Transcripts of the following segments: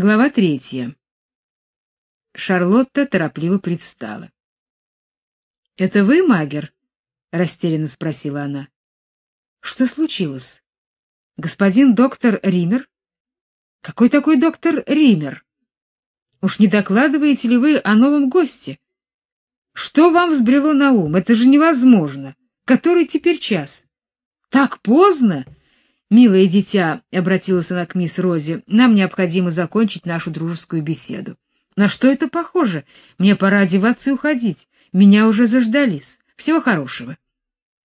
Глава третья. Шарлотта торопливо привстала. "Это вы, Магер?" растерянно спросила она. "Что случилось? Господин доктор Ример? Какой такой доктор Ример? Уж не докладываете ли вы о новом госте? Что вам взбрело на ум? Это же невозможно. Который теперь час? Так поздно?" Милое дитя, обратилась она к мисс Рози. Нам необходимо закончить нашу дружескую беседу. На что это похоже? Мне пора одеваться и уходить. Меня уже заждались. Всего хорошего.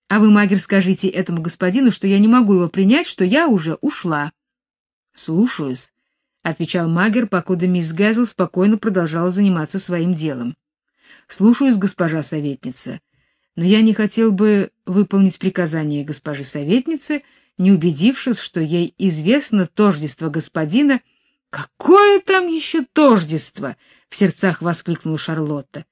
А вы, Магер, скажите этому господину, что я не могу его принять, что я уже ушла. Слушаюсь, отвечал Магер, покуда мисс Гэзл спокойно продолжала заниматься своим делом. Слушаюсь, госпожа советница. Но я не хотел бы выполнить приказание госпожи советницы не убедившись, что ей известно тождество господина. Какое там еще тождество, в сердцах воскликнула Шарлотта.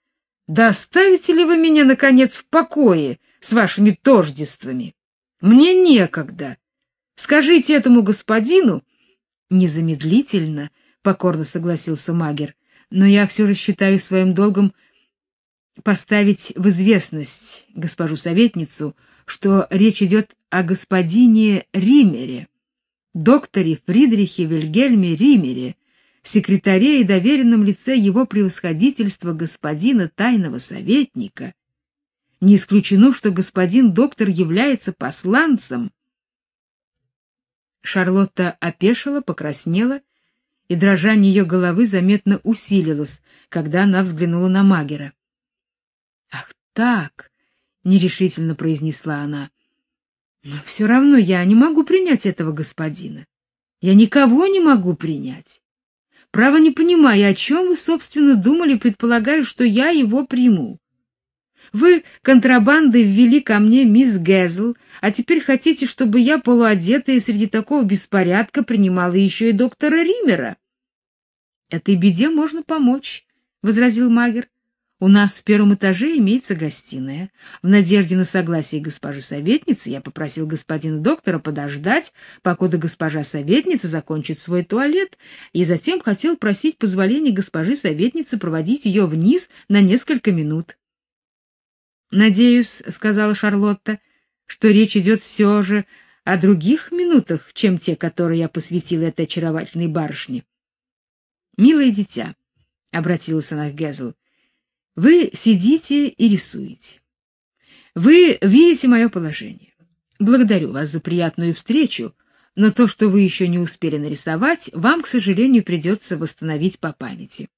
Да оставите ли вы меня наконец в покое с вашими тождествами? Мне некогда. Скажите этому господину незамедлительно, покорно согласился Магер. Но я все же считаю своим долгом поставить в известность госпожу советницу, что речь идет о господине Римере, докторе Фридрихе Вильгельме Римере, секретаре и доверенном лице его превосходительства господина тайного советника. Не исключено, что господин доктор является посланцем. Шарлотта опешила, покраснела, и дрожание ее головы заметно усилилось, когда она взглянула на Магера. Ах, так, нерешительно произнесла она. Но все равно я не могу принять этого господина. Я никого не могу принять. Право не понимаю, о чем вы собственно думали, предполагая, что я его приму. Вы контрабандой ввели ко мне мисс Гэзл, а теперь хотите, чтобы я полуодетая среди такого беспорядка принимала еще и доктора Римера. Этой беде можно помочь, возразил Магер. У нас в первом этаже имеется гостиная. В надежде на согласие госпожи советницы я попросил господина доктора подождать, покуда госпожа советница закончит свой туалет, и затем хотел просить позволения госпожи советницы проводить ее вниз на несколько минут. Надеюсь, сказала Шарлотта, что речь идет все же о других минутах, чем те, которые я посвятила этой очаровательной барышне. Милое дитя, обратилась она к Гезл. Вы сидите и рисуете. Вы видите мое положение. Благодарю вас за приятную встречу, но то, что вы еще не успели нарисовать, вам, к сожалению, придется восстановить по памяти.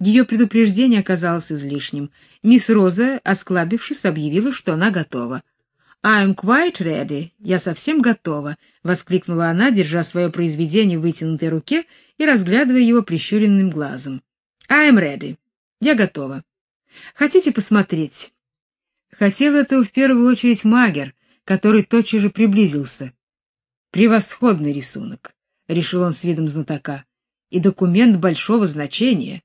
Ее предупреждение оказалось излишним. Мисс Роза, осклабившись, объявила, что она готова. "I'm quite ready. Я совсем готова", воскликнула она, держа свое произведение в вытянутой руке и разглядывая его прищуренным глазом. "I'm ready. Я готова. Хотите посмотреть? Хотел это в первую очередь Магер, который тотчас же приблизился. Превосходный рисунок, решил он с видом знатока. И документ большого значения.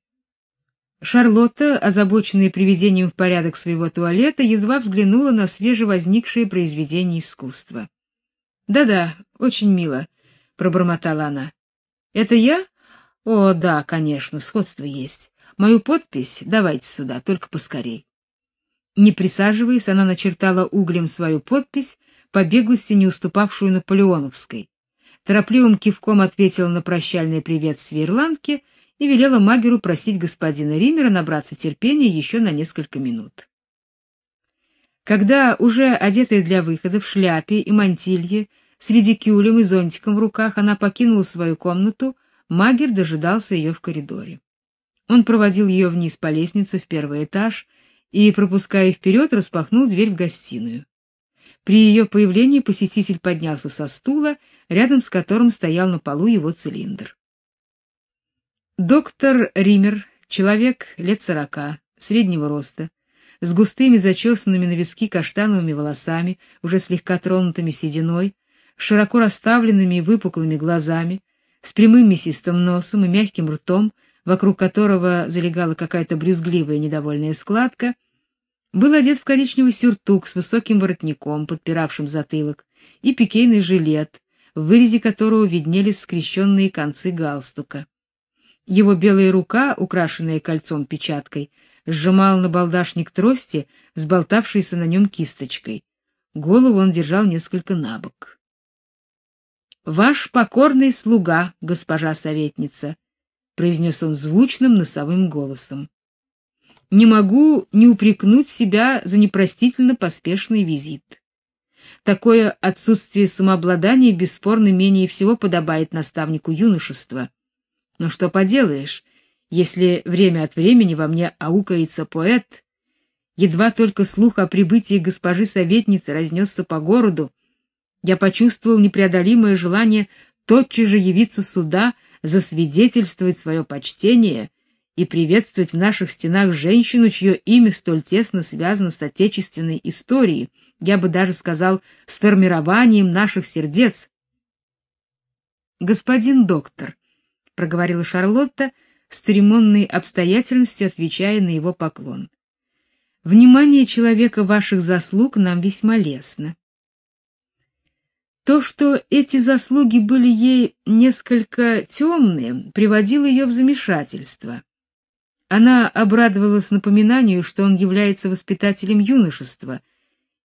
Шарлотта, озабоченная приведением в порядок своего туалета, едва взглянула на свежевозникшее произведение искусства. "Да-да, очень мило", пробормотала она. "Это я? О, да, конечно, сходство есть. Мою подпись давайте сюда, только поскорей. Не присаживаясь, она начертала углем свою подпись, по беглости не уступавшую наполеоновской. Торопливым кивком ответила на прощальный приветствие ирландке и велела Магеру просить господина Римера набраться терпения еще на несколько минут. Когда уже одетая для выхода в шляпе и мантилье, с редикюлем и зонтиком в руках, она покинула свою комнату, Магер дожидался ее в коридоре. Он проводил ее вниз по лестнице в первый этаж и, пропуская вперед, распахнул дверь в гостиную. При ее появлении посетитель поднялся со стула, рядом с которым стоял на полу его цилиндр. Доктор Ример, человек лет сорока, среднего роста, с густыми зачесанными на виски каштановыми волосами, уже слегка тронутыми сединой, широко расставленными и выпуклыми глазами, с прямым мясистым носом и мягким ртом, вокруг которого залегала какая-то брюзгливая недовольная складка, был одет в коричневый сюртук с высоким воротником, подпиравшим затылок, и пикейный жилет, в вырезе которого виднелись скрещенные концы галстука. Его белая рука, украшенная кольцом-печаткой, сжимал на балдашник трости с на нем кисточкой. Голову он держал несколько набок. Ваш покорный слуга, госпожа советница, произнес он звучным носовым голосом. Не могу не упрекнуть себя за непростительно поспешный визит. Такое отсутствие самообладания бесспорно менее всего подобает наставнику юношества. Но что поделаешь, если время от времени во мне аукается поэт, едва только слух о прибытии госпожи советницы разнесся по городу, я почувствовал непреодолимое желание тотчас же явиться сюда, засвидетельствовать свое почтение и приветствовать в наших стенах женщину, чье имя столь тесно связано с отечественной историей, я бы даже сказал, с формированием наших сердец. Господин доктор, проговорила Шарлотта с церемонной обстоятельностью, отвечая на его поклон. Внимание человека ваших заслуг нам весьма лестно. То, что эти заслуги были ей несколько темные, приводило ее в замешательство. Она обрадовалась напоминанию, что он является воспитателем юношества,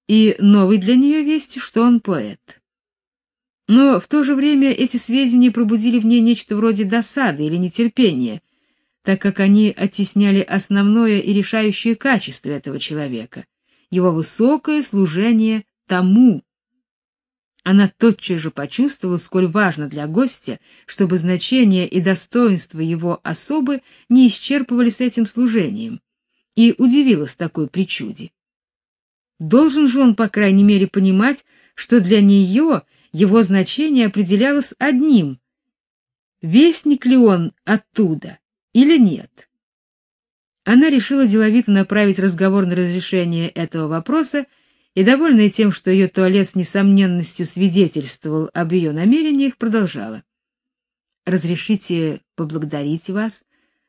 и новой для нее вести, что он поэт. Но в то же время эти сведения пробудили в ней нечто вроде досады или нетерпения, так как они оттесняли основное и решающее качество этого человека его высокое служение тому, она тотчас же почувствовала, сколь важно для гостя, чтобы значение и достоинство его особы не исчерпывались этим служением, и удивилась такой причуде. Должен же он, по крайней мере, понимать, что для нее его значение определялось одним: вестник ли он оттуда или нет. Она решила деловито направить разговор на разрешение этого вопроса и, довольная тем, что ее туалет с несомненностью свидетельствовал об ее намерениях, продолжала. «Разрешите поблагодарить вас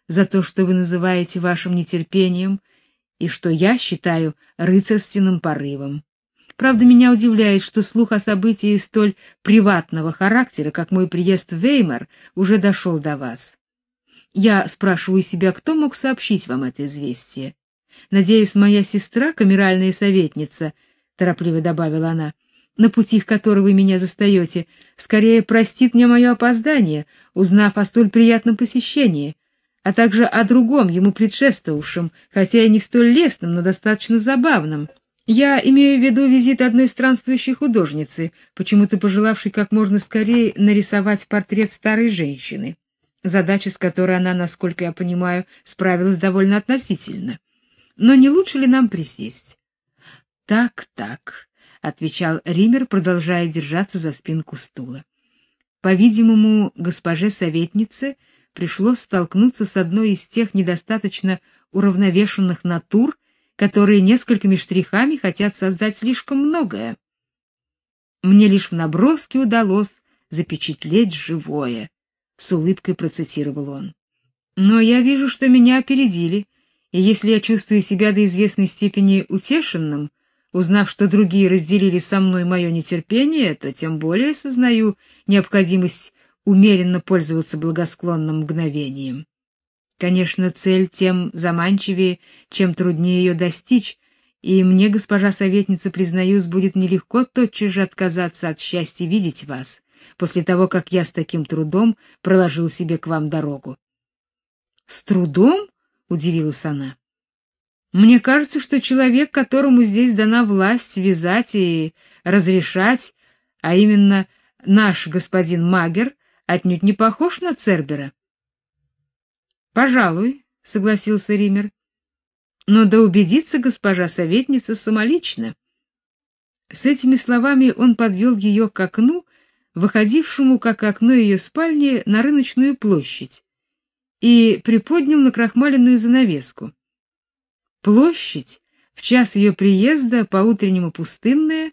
за то, что вы называете вашим нетерпением и что я считаю рыцарственным порывом. Правда, меня удивляет, что слух о событии столь приватного характера, как мой приезд в Веймар, уже дошел до вас. Я спрашиваю себя, кто мог сообщить вам это известие. Надеюсь, моя сестра, камеральная советница, торопливо добавила она, на пути, к которой вы меня застаете, скорее простит мне мое опоздание, узнав о столь приятном посещении, а также о другом ему предшествовавшем, хотя и не столь лестном, но достаточно забавном. Я имею в виду визит одной странствующей художницы, почему-то пожелавшей как можно скорее нарисовать портрет старой женщины. Задача, с которой она, насколько я понимаю, справилась довольно относительно. Но не лучше ли нам присесть? Так, так, отвечал Ример, продолжая держаться за спинку стула. По-видимому, госпоже советнице пришлось столкнуться с одной из тех недостаточно уравновешенных натур, которые несколькими штрихами хотят создать слишком многое. Мне лишь в наброске удалось запечатлеть живое, с улыбкой процитировал он. Но я вижу, что меня опередили, и если я чувствую себя до известной степени утешенным, Узнав, что другие разделили со мной мое нетерпение, то тем более сознаю необходимость умеренно пользоваться благосклонным мгновением. Конечно, цель тем заманчивее, чем труднее ее достичь, и мне, госпожа советница, признаюсь, будет нелегко тотчас же отказаться от счастья видеть вас, после того, как я с таким трудом проложил себе к вам дорогу. — С трудом? — удивилась она. Мне кажется, что человек, которому здесь дана власть вязать и разрешать, а именно наш господин Магер, отнюдь не похож на Цербера. Пожалуй, согласился Ример. Но да убедится госпожа советница самолично. С этими словами он подвел ее к окну, выходившему как окно ее спальни на рыночную площадь, и приподнял накрахмаленную занавеску. Площадь, в час ее приезда, по-утреннему пустынная,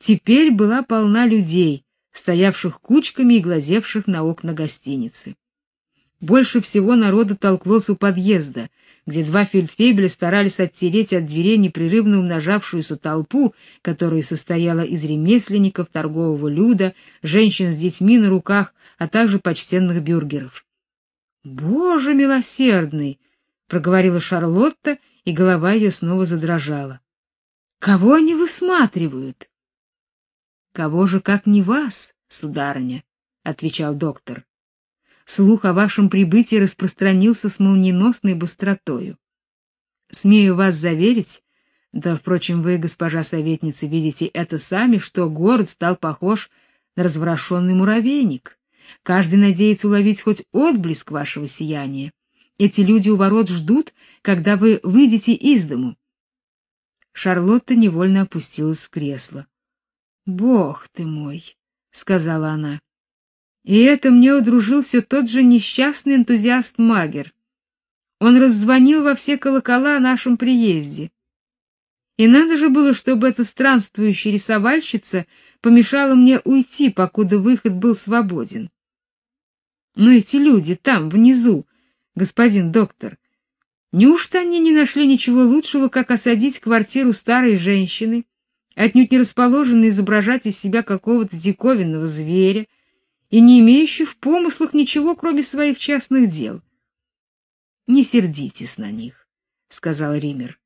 теперь была полна людей, стоявших кучками и глазевших на окна гостиницы. Больше всего народу толклось у подъезда, где два фельдфебеля старались оттереть от дверей непрерывно умножавшуюся толпу, которая состояла из ремесленников, торгового люда, женщин с детьми на руках, а также почтенных бюргеров. Боже милосердный, проговорила Шарлотта, и голова ее снова задрожала. Кого они высматривают? Кого же, как не вас, сударыня, отвечал доктор. Слух о вашем прибытии распространился с молниеносной быстротою. Смею вас заверить, да, впрочем, вы, госпожа советница, видите это сами, что город стал похож на разворошенный муравейник. Каждый надеется уловить хоть отблеск вашего сияния. Эти люди у ворот ждут, когда вы выйдете из дому. Шарлотта невольно опустилась в кресло. "Бог ты мой", сказала она. И это мне удружил все тот же несчастный энтузиаст Магер. Он раззвонил во все колокола о нашем приезде. И надо же было, чтобы эта странствующая рисовальщица помешала мне уйти, покуда выход был свободен. Но эти люди там внизу, господин доктор, неужто они не нашли ничего лучшего, как осадить квартиру старой женщины, отнюдь не расположенной изображать из себя какого-то диковинного зверя и не имеющей в помыслах ничего, кроме своих частных дел? Не сердитесь на них, сказал Ример.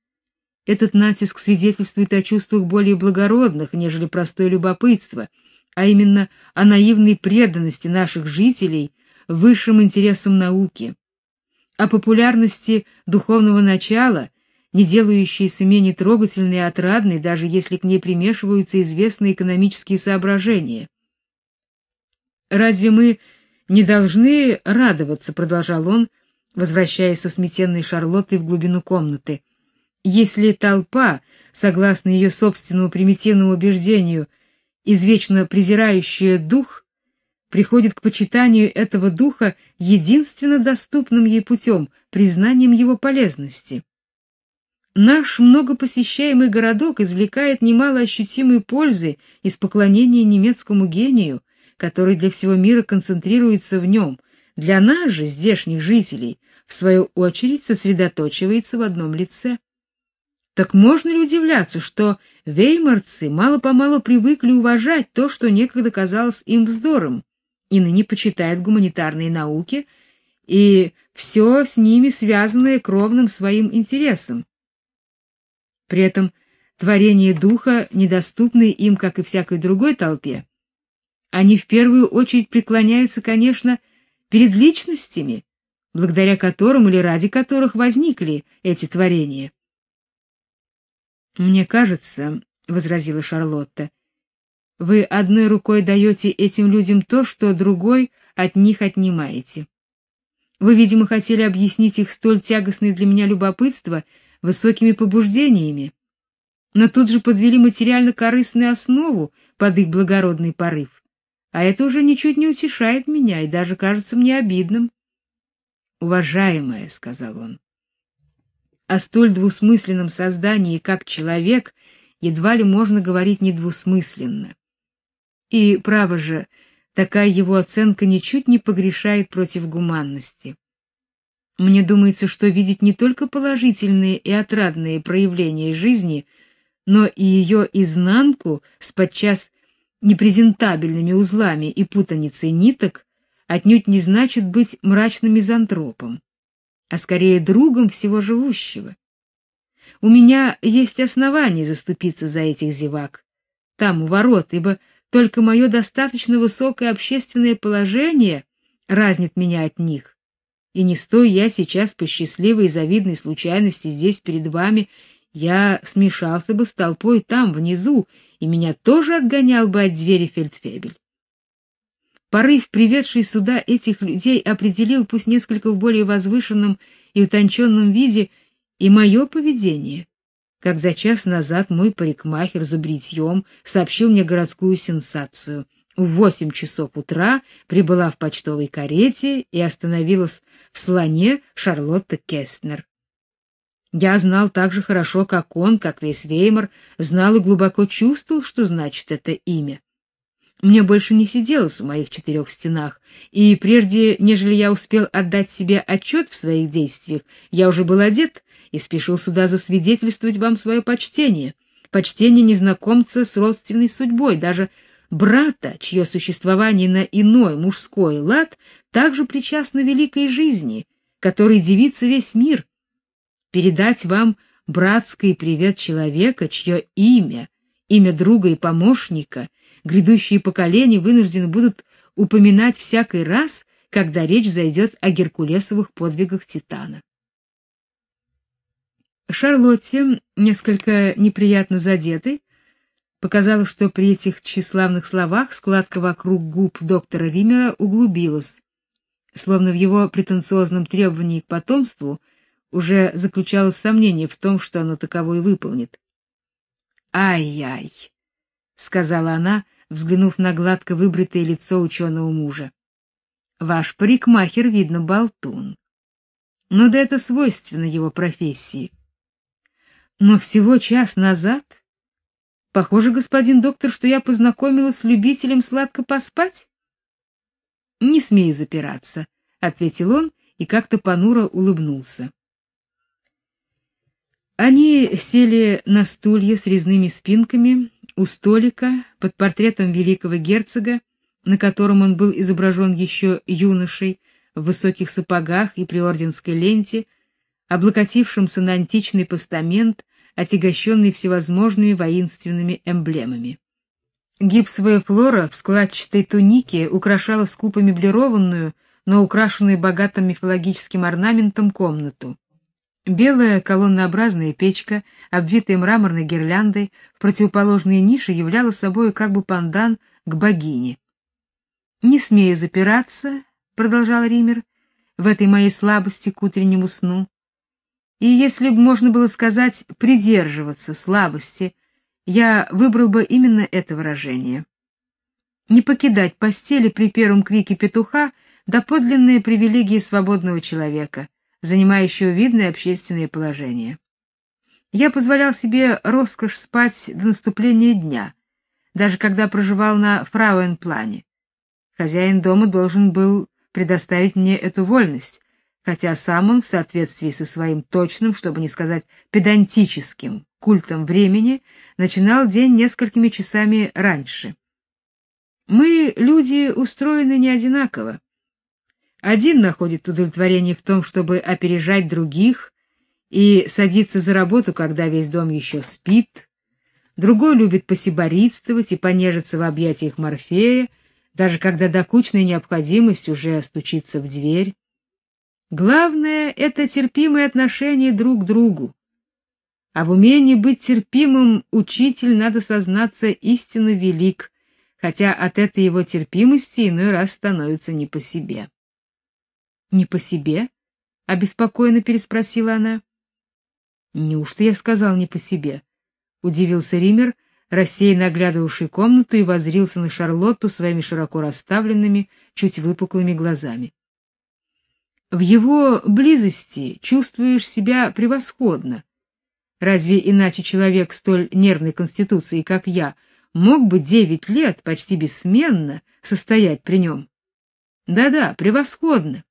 Этот натиск свидетельствует о чувствах более благородных, нежели простое любопытство, а именно о наивной преданности наших жителей высшим интересам науки, о популярности духовного начала, не делающейся менее трогательной и отрадной, даже если к ней примешиваются известные экономические соображения. Разве мы не должны радоваться, продолжал он, возвращаясь со сметенной Шарлоттой в глубину комнаты. Если толпа, согласно ее собственному примитивному убеждению, извечно презирающая дух, приходит к почитанию этого духа единственно доступным ей путем, признанием его полезности. Наш многопосещаемый городок извлекает немало ощутимой пользы из поклонения немецкому гению, который для всего мира концентрируется в нем. Для нас же, здешних жителей, в свою очередь сосредоточивается в одном лице. Так можно ли удивляться, что веймарцы мало-помалу привыкли уважать то, что некогда казалось им вздором, и ныне почитают гуманитарные науки и все с ними связанное кровным своим интересом. При этом творение духа, недоступные им, как и всякой другой толпе, они в первую очередь преклоняются, конечно, перед личностями, благодаря которым или ради которых возникли эти творения. Мне кажется, возразила Шарлотта. Вы одной рукой даете этим людям то, что другой от них отнимаете. Вы, видимо, хотели объяснить их столь тягостное для меня любопытство высокими побуждениями, но тут же подвели материально-корыстную основу под их благородный порыв. А это уже ничуть не утешает меня и даже кажется мне обидным. "Уважаемая", сказал он о столь двусмысленном создании, как человек, едва ли можно говорить недвусмысленно. И право же, такая его оценка ничуть не погрешает против гуманности. Мне думается, что видеть не только положительные и отрадные проявления жизни, но и ее изнанку с подчас непрезентабельными узлами и путаницей ниток отнюдь не значит быть мрачным мизантропом а скорее другом всего живущего. У меня есть основания заступиться за этих зевак там у ворот, ибо только мое достаточно высокое общественное положение разнит меня от них. И не стоя я сейчас по счастливой и завидной случайности здесь перед вами, я смешался бы с толпой там внизу, и меня тоже отгонял бы от двери фельдфебель. Порыв, приведший сюда этих людей, определил пусть несколько в более возвышенном и утонченном виде и мое поведение. Когда час назад мой парикмахер за бритьем сообщил мне городскую сенсацию. В восемь часов утра прибыла в почтовой карете и остановилась в слоне Шарлотта Кестнер. Я знал так же хорошо, как он, как весь Веймар, знал и глубоко чувствовал, что значит это имя. Мне больше не сиделось в моих четырех стенах, и прежде, нежели я успел отдать себе отчет в своих действиях, я уже был одет и спешил сюда засвидетельствовать вам свое почтение, почтение незнакомца с родственной судьбой, даже брата, чье существование на иной мужской лад также причастна великой жизни, которой дивится весь мир. Передать вам братский привет человека, чье имя, имя друга и помощника, грядущие поколения вынуждены будут упоминать всякий раз, когда речь зайдет о геркулесовых подвигах Титана. Шарлотте, несколько неприятно задетой, показалось, что при этих тщеславных словах складка вокруг губ доктора Римера углубилась, словно в его претенциозном требовании к потомству уже заключалось сомнение в том, что оно таковое выполнит. «Ай-яй», — сказала она, взглянув на гладко выбритое лицо ученого мужа. «Ваш парикмахер, видно, болтун. Но да это свойственно его профессии. Но всего час назад, похоже, господин доктор, что я познакомилась с любителем сладко поспать. Не смею запираться, ответил он и как-то понуро улыбнулся. Они сели на стулья с резными спинками у столика под портретом великого герцога, на котором он был изображен еще юношей в высоких сапогах и при орденской ленте, облокотившимся на античный постамент, отягощенный всевозможными воинственными эмблемами. Гипсовая флора в складчатой тунике украшала скупо меблированную, но украшенную богатым мифологическим орнаментом комнату. Белая колоннообразная печка, обвитая мраморной гирляндой, в противоположной нише являла собой как бы пандан к богине. «Не смея запираться», — продолжал Ример, — «в этой моей слабости к утреннему сну, и если бы можно было сказать придерживаться слабости, я выбрал бы именно это выражение. Не покидать постели при первом крике петуха доподлинные привилегии свободного человека, занимающего видное общественное положение. Я позволял себе роскошь спать до наступления дня, даже когда проживал на Фрауенплане. Хозяин дома должен был предоставить мне эту вольность, хотя сам он в соответствии со своим точным, чтобы не сказать педантическим культом времени начинал день несколькими часами раньше. Мы, люди, устроены не одинаково. Один находит удовлетворение в том, чтобы опережать других и садиться за работу, когда весь дом еще спит. Другой любит посиборитствовать и понежиться в объятиях Морфея, даже когда докучная необходимость уже стучится в дверь. Главное — это терпимое отношение друг к другу. А в умении быть терпимым учитель, надо сознаться, истинно велик, хотя от этой его терпимости иной раз становится не по себе. «Не по себе?» — обеспокоенно переспросила она. «Неужто я сказал не по себе?» — удивился Ример, рассеянно оглядывавший комнату и воззрился на Шарлотту своими широко расставленными, чуть выпуклыми глазами. В его близости чувствуешь себя превосходно. Разве иначе человек столь нервной конституции, как я, мог бы девять лет почти бессменно состоять при нем? Да-да, превосходно.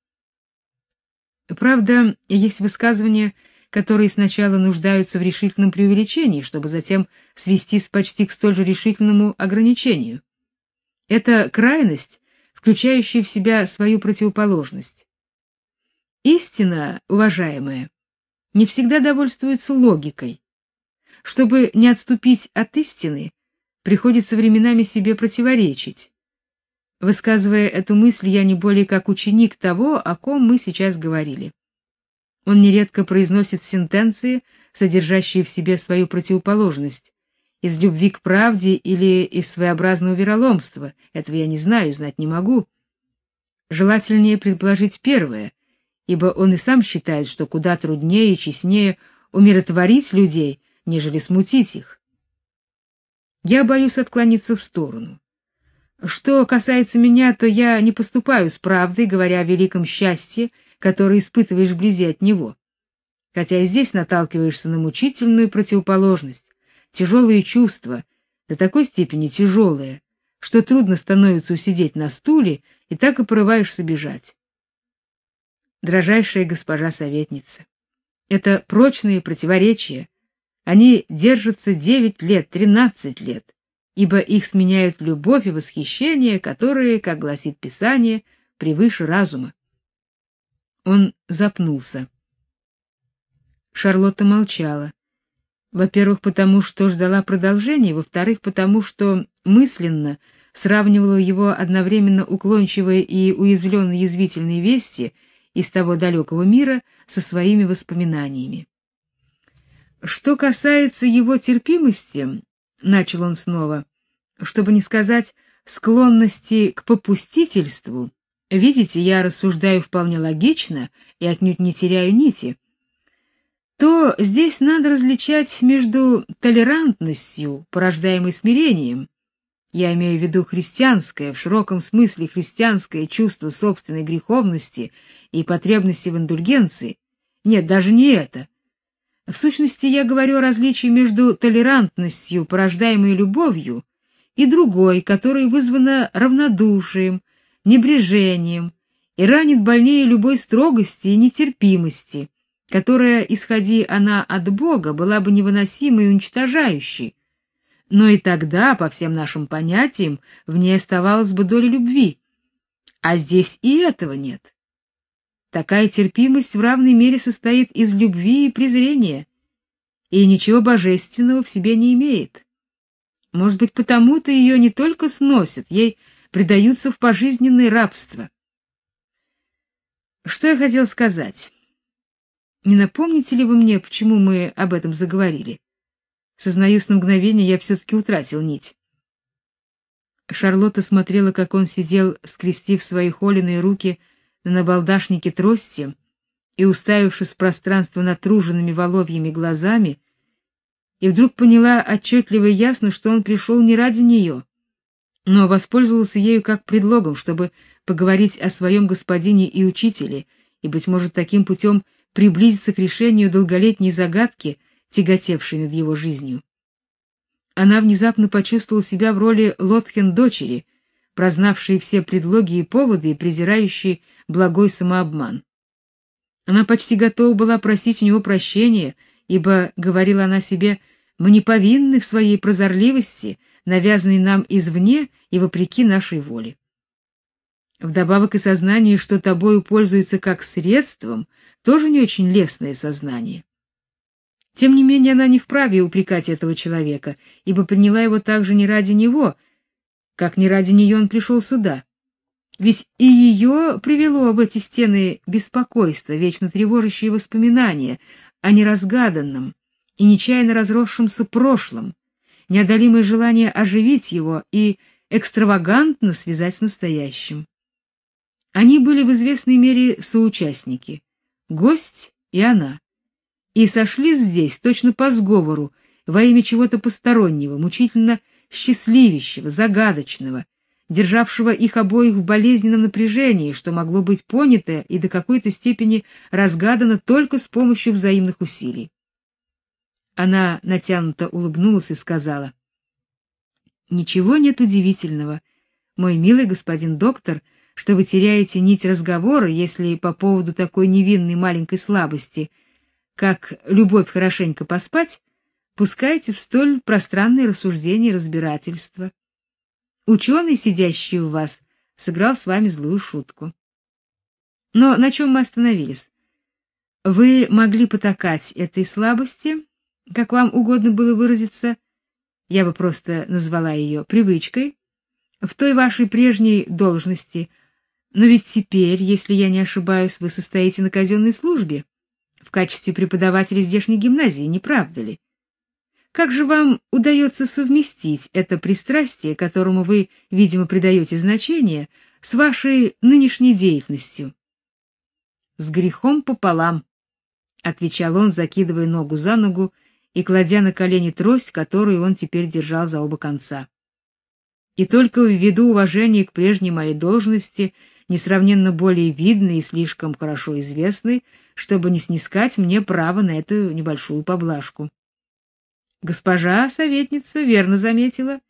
Правда, есть высказывания, которые сначала нуждаются в решительном преувеличении, чтобы затем свестись почти к столь же решительному ограничению. Это крайность, включающая в себя свою противоположность. Истина, уважаемая, не всегда довольствуется логикой. Чтобы не отступить от истины, приходится временами себе противоречить. Высказывая эту мысль, я не более как ученик того, о ком мы сейчас говорили. Он нередко произносит сентенции, содержащие в себе свою противоположность, из любви к правде или из своеобразного вероломства. Этого я не знаю, знать не могу. Желательнее предположить первое, ибо он и сам считает, что куда труднее и честнее умиротворить людей, нежели смутить их. Я боюсь отклониться в сторону. Что касается меня, то я не поступаю с правдой, говоря о великом счастье, которое испытываешь вблизи от него. Хотя и здесь наталкиваешься на мучительную противоположность, тяжелые чувства, до такой степени тяжелые, что трудно становится усидеть на стуле и так и порываешься бежать дрожайшая госпожа советница. Это прочные противоречия. Они держатся девять лет, тринадцать лет, ибо их сменяют любовь и восхищение, которые, как гласит Писание, превыше разума. Он запнулся. Шарлотта молчала. Во-первых, потому что ждала продолжения, во-вторых, потому что мысленно сравнивала его одновременно уклончивые и уязвленные язвительные вести из того далекого мира со своими воспоминаниями. Что касается его терпимости, начал он снова, чтобы не сказать склонности к попустительству. Видите, я рассуждаю вполне логично и отнюдь не теряю нити то здесь надо различать между толерантностью, порождаемой смирением, я имею в виду христианское, в широком смысле христианское чувство собственной греховности и потребности в индульгенции. Нет, даже не это. В сущности, я говорю о различии между толерантностью, порождаемой любовью, и другой, которая вызвана равнодушием, небрежением и ранит больнее любой строгости и нетерпимости которая, исходи она от Бога, была бы невыносимой и уничтожающей. Но и тогда, по всем нашим понятиям, в ней оставалась бы доля любви. А здесь и этого нет. Такая терпимость в равной мере состоит из любви и презрения, и ничего божественного в себе не имеет. Может быть, потому-то ее не только сносят, ей предаются в пожизненное рабство. Что я хотел сказать? Не напомните ли вы мне, почему мы об этом заговорили? Сознаюсь, на мгновение я все таки утратил нить. Шарлотта смотрела, как он сидел, скрестив свои холеные руки на набалдашнике трости и уставившись в пространство натруженными воловьими глазами, и вдруг поняла отчетливо и ясно, что он пришел не ради нее, но воспользовался ею как предлогом, чтобы поговорить о своем господине и учителе, и быть может, таким путем приблизиться к решению долголетней загадки, тяготевшей над его жизнью. Она внезапно почувствовала себя в роли Лотхен дочери, прознавшей все предлоги и поводы и презирающей благой самообман. Она почти готова была просить у него прощения, ибо говорила она себе: "Мы не повинны в своей прозорливости, навязанной нам извне и вопреки нашей воле". Вдобавок и сознание, что тобою пользуются как средством, тоже не очень лестное сознание. Тем не менее, она не вправе упрекать этого человека, ибо приняла его также не ради него, как не ради нее он пришел сюда. Ведь и ее привело в эти стены беспокойство, вечно тревожащие воспоминания о неразгаданном и нечаянно разросшемся прошлом, неодолимое желание оживить его и экстравагантно связать с настоящим. Они были в известной мере соучастники, гость и она. И сошли здесь точно по сговору, во имя чего-то постороннего, мучительно счастливящего, загадочного, державшего их обоих в болезненном напряжении, что могло быть понято и до какой-то степени разгадано только с помощью взаимных усилий. Она натянуто улыбнулась и сказала: "Ничего нет удивительного, мой милый господин доктор, — что вы теряете нить разговора, если по поводу такой невинной маленькой слабости, как любовь хорошенько поспать, пускаете в столь пространные рассуждения и разбирательства. Ученый, сидящий у вас, сыграл с вами злую шутку. Но на чем мы остановились? Вы могли потакать этой слабости, как вам угодно было выразиться, я бы просто назвала ее привычкой, в той вашей прежней должности — но ведь теперь, если я не ошибаюсь, вы состоите на казенной службе качестве преподавателя здешней гимназии, не правда ли? Как же вам удается совместить это пристрастие, которому вы, видимо, придаете значение, с вашей нынешней деятельностью? С грехом пополам, отвечал он, закидывая ногу за ногу и кладя на колени трость, которую он теперь держал за оба конца. И только ввиду уважения к прежней моей должности несравненно более видный и слишком хорошо известный, чтобы не снискать мне право на эту небольшую поблажку. Госпожа советница верно заметила,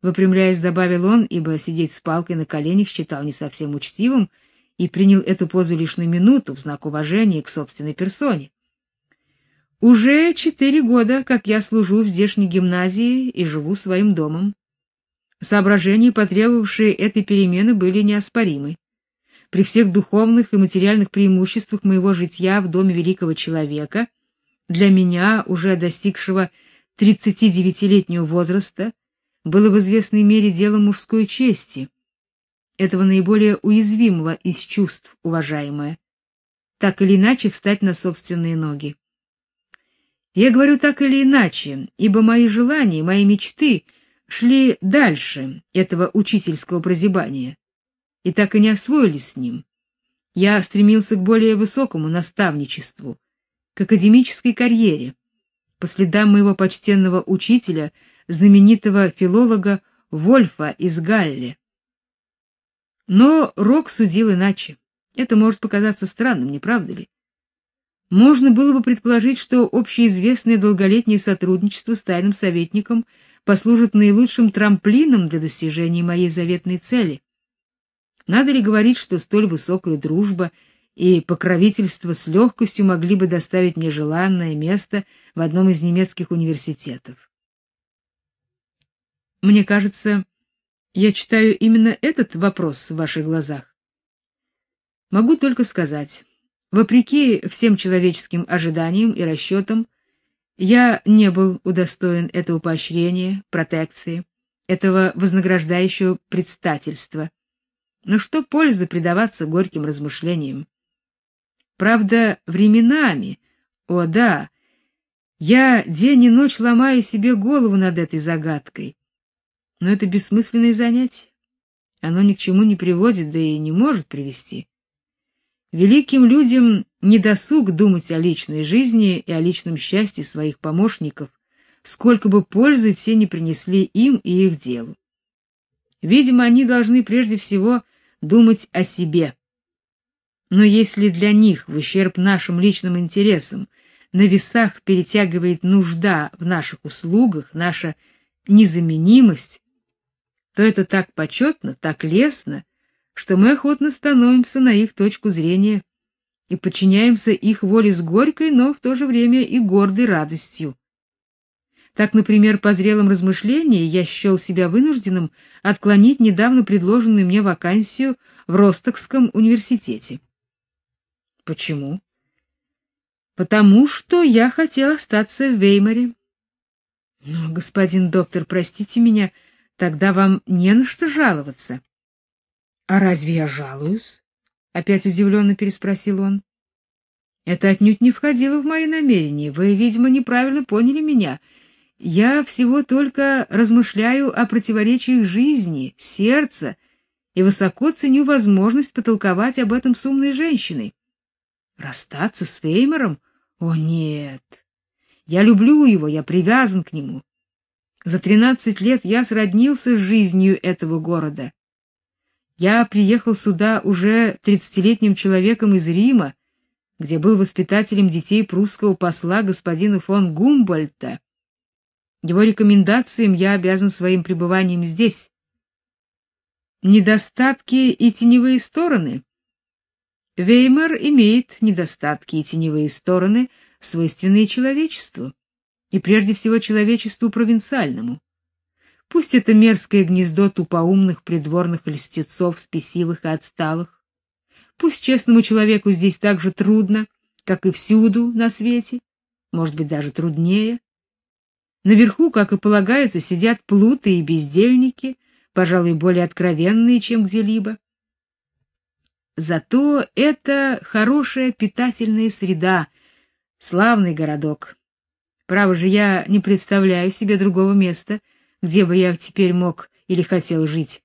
выпрямляясь, добавил он, ибо сидеть с палкой на коленях считал не совсем учтивым и принял эту позу лишь на минуту в знак уважения к собственной персоне. Уже четыре года, как я служу в здешней гимназии и живу своим домом. Соображения, потребовавшие этой перемены, были неоспоримы. При всех духовных и материальных преимуществах моего жития в доме великого человека, для меня, уже достигшего 39-летнего возраста, было в известной мере делом мужской чести, этого наиболее уязвимого из чувств, уважаемая, так или иначе встать на собственные ноги. Я говорю так или иначе, ибо мои желания, мои мечты шли дальше этого учительского прозябания и так и не освоились с ним. Я стремился к более высокому наставничеству, к академической карьере, по следам моего почтенного учителя, знаменитого филолога Вольфа из Галле. Но Рок судил иначе. Это может показаться странным, не правда ли? Можно было бы предположить, что общеизвестное долголетнее сотрудничество с тайным советником послужит наилучшим трамплином для достижения моей заветной цели. Надо ли говорить, что столь высокая дружба и покровительство с легкостью могли бы доставить мне желанное место в одном из немецких университетов? Мне кажется, я читаю именно этот вопрос в ваших глазах. Могу только сказать, Вопреки всем человеческим ожиданиям и расчетам, я не был удостоен этого поощрения, протекции, этого вознаграждающего предстательства. Но что пользы предаваться горьким размышлениям? Правда, временами, о да, я день и ночь ломаю себе голову над этой загадкой. Но это бессмысленное занятие. Оно ни к чему не приводит, да и не может привести. Великим людям не досуг думать о личной жизни и о личном счастье своих помощников, сколько бы пользы те не принесли им и их делу. Видимо, они должны прежде всего думать о себе. Но если для них в ущерб нашим личным интересам на весах перетягивает нужда в наших услугах, наша незаменимость, то это так почетно, так лестно, что мы охотно становимся на их точку зрения и подчиняемся их воле с горькой, но в то же время и гордой радостью. Так, например, по зрелом размышлении я счел себя вынужденным отклонить недавно предложенную мне вакансию в Ростокском университете. Почему? Потому что я хотел остаться в Веймаре. Но, господин доктор, простите меня, тогда вам не на что жаловаться. А разве я жалуюсь? опять удивленно переспросил он. Это отнюдь не входило в мои намерения. Вы, видимо, неправильно поняли меня. Я всего только размышляю о противоречиях жизни, сердца и высоко ценю возможность потолковать об этом с умной женщиной. Расстаться с Феймером? О нет. Я люблю его, я привязан к нему. За тринадцать лет я сроднился с жизнью этого города. Я приехал сюда уже тридцатилетним человеком из Рима, где был воспитателем детей прусского посла господина фон Гумбольдта. Его рекомендациям я обязан своим пребыванием здесь. Недостатки и теневые стороны. Веймар имеет недостатки и теневые стороны, свойственные человечеству, и прежде всего человечеству провинциальному. Пусть это мерзкое гнездо тупоумных придворных льстецов, спесивых и отсталых. Пусть честному человеку здесь так же трудно, как и всюду на свете, может быть, даже труднее. Наверху, как и полагается, сидят плуты и бездельники, пожалуй, более откровенные, чем где-либо. Зато это хорошая питательная среда, славный городок. Право же, я не представляю себе другого места — где бы я теперь мог или хотел жить.